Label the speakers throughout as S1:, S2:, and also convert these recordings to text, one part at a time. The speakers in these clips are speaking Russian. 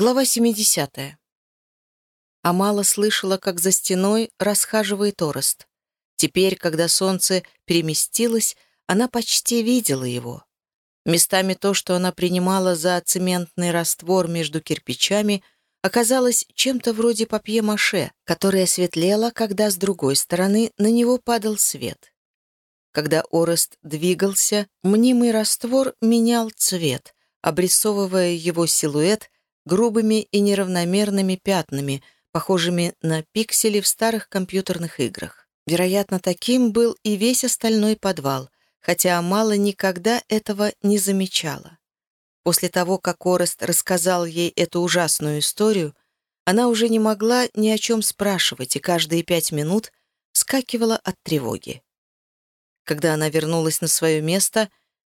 S1: Глава 70. Амала слышала, как за стеной расхаживает Орест. Теперь, когда солнце переместилось, она почти видела его. Местами то, что она принимала за цементный раствор между кирпичами, оказалось чем-то вроде папье-маше, которое светлело, когда с другой стороны на него падал свет. Когда Орест двигался, мнимый раствор менял цвет, обрисовывая его силуэт — грубыми и неравномерными пятнами, похожими на пиксели в старых компьютерных играх. Вероятно, таким был и весь остальной подвал, хотя Амала никогда этого не замечала. После того, как Орест рассказал ей эту ужасную историю, она уже не могла ни о чем спрашивать и каждые пять минут скакивала от тревоги. Когда она вернулась на свое место,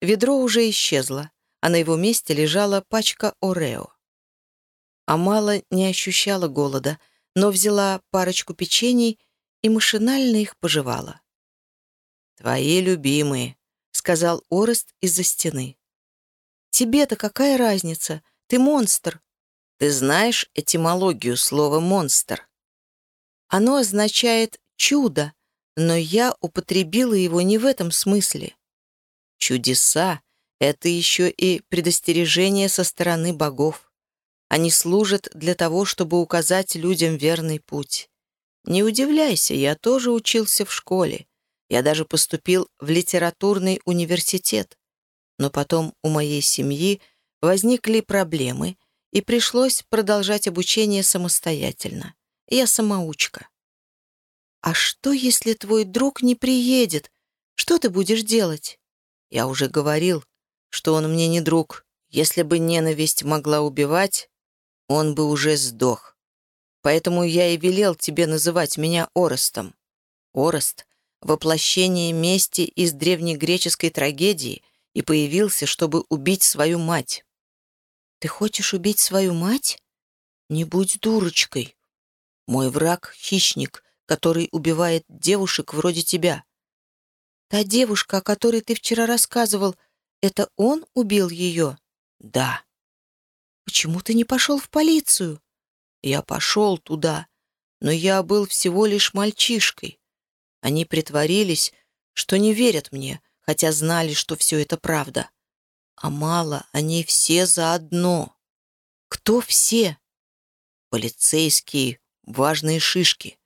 S1: ведро уже исчезло, а на его месте лежала пачка Орео. Амала не ощущала голода, но взяла парочку печений и машинально их пожевала. «Твои любимые», — сказал Орест из-за стены. «Тебе-то какая разница? Ты монстр». «Ты знаешь этимологию слова «монстр»?» Оно означает «чудо», но я употребила его не в этом смысле. Чудеса — это еще и предостережение со стороны богов. Они служат для того, чтобы указать людям верный путь. Не удивляйся, я тоже учился в школе. Я даже поступил в литературный университет. Но потом у моей семьи возникли проблемы, и пришлось продолжать обучение самостоятельно. Я самоучка. «А что, если твой друг не приедет? Что ты будешь делать?» Я уже говорил, что он мне не друг. Если бы ненависть могла убивать, он бы уже сдох. Поэтому я и велел тебе называть меня Оростом. Орост — воплощение мести из древнегреческой трагедии и появился, чтобы убить свою мать. Ты хочешь убить свою мать? Не будь дурочкой. Мой враг — хищник, который убивает девушек вроде тебя. Та девушка, о которой ты вчера рассказывал, это он убил ее? Да. Почему ты не пошел в полицию? Я пошел туда, но я был всего лишь мальчишкой. Они притворились, что не верят мне, хотя знали, что все это правда. А мало, они все заодно. Кто все? Полицейские, важные шишки.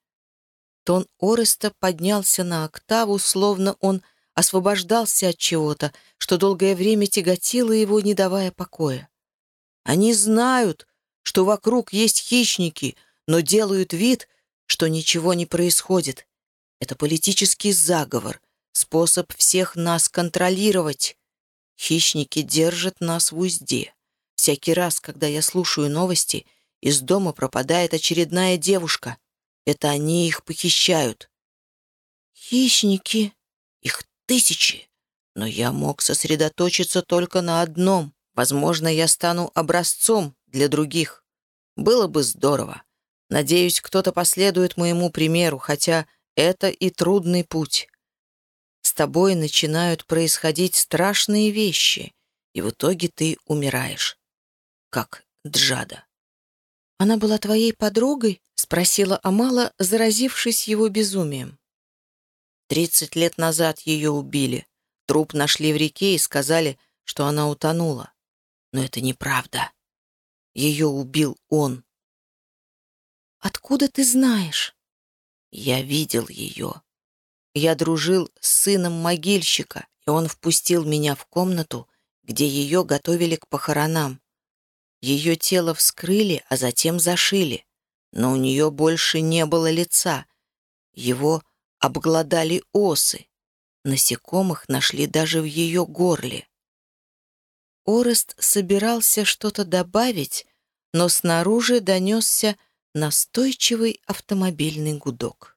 S1: Тон Ореста поднялся на октаву, словно он освобождался от чего-то, что долгое время тяготило его, не давая покоя. Они знают, что вокруг есть хищники, но делают вид, что ничего не происходит. Это политический заговор, способ всех нас контролировать. Хищники держат нас в узде. Всякий раз, когда я слушаю новости, из дома пропадает очередная девушка. Это они их похищают. Хищники. Их тысячи. Но я мог сосредоточиться только на одном. Возможно, я стану образцом для других. Было бы здорово. Надеюсь, кто-то последует моему примеру, хотя это и трудный путь. С тобой начинают происходить страшные вещи, и в итоге ты умираешь. Как Джада. «Она была твоей подругой?» — спросила Амала, заразившись его безумием. Тридцать лет назад ее убили. Труп нашли в реке и сказали, что она утонула. Но это неправда. Ее убил он. «Откуда ты знаешь?» Я видел ее. Я дружил с сыном могильщика, и он впустил меня в комнату, где ее готовили к похоронам. Ее тело вскрыли, а затем зашили, но у нее больше не было лица. Его обглодали осы. Насекомых нашли даже в ее горле. Орест собирался что-то добавить, но снаружи донесся настойчивый автомобильный гудок.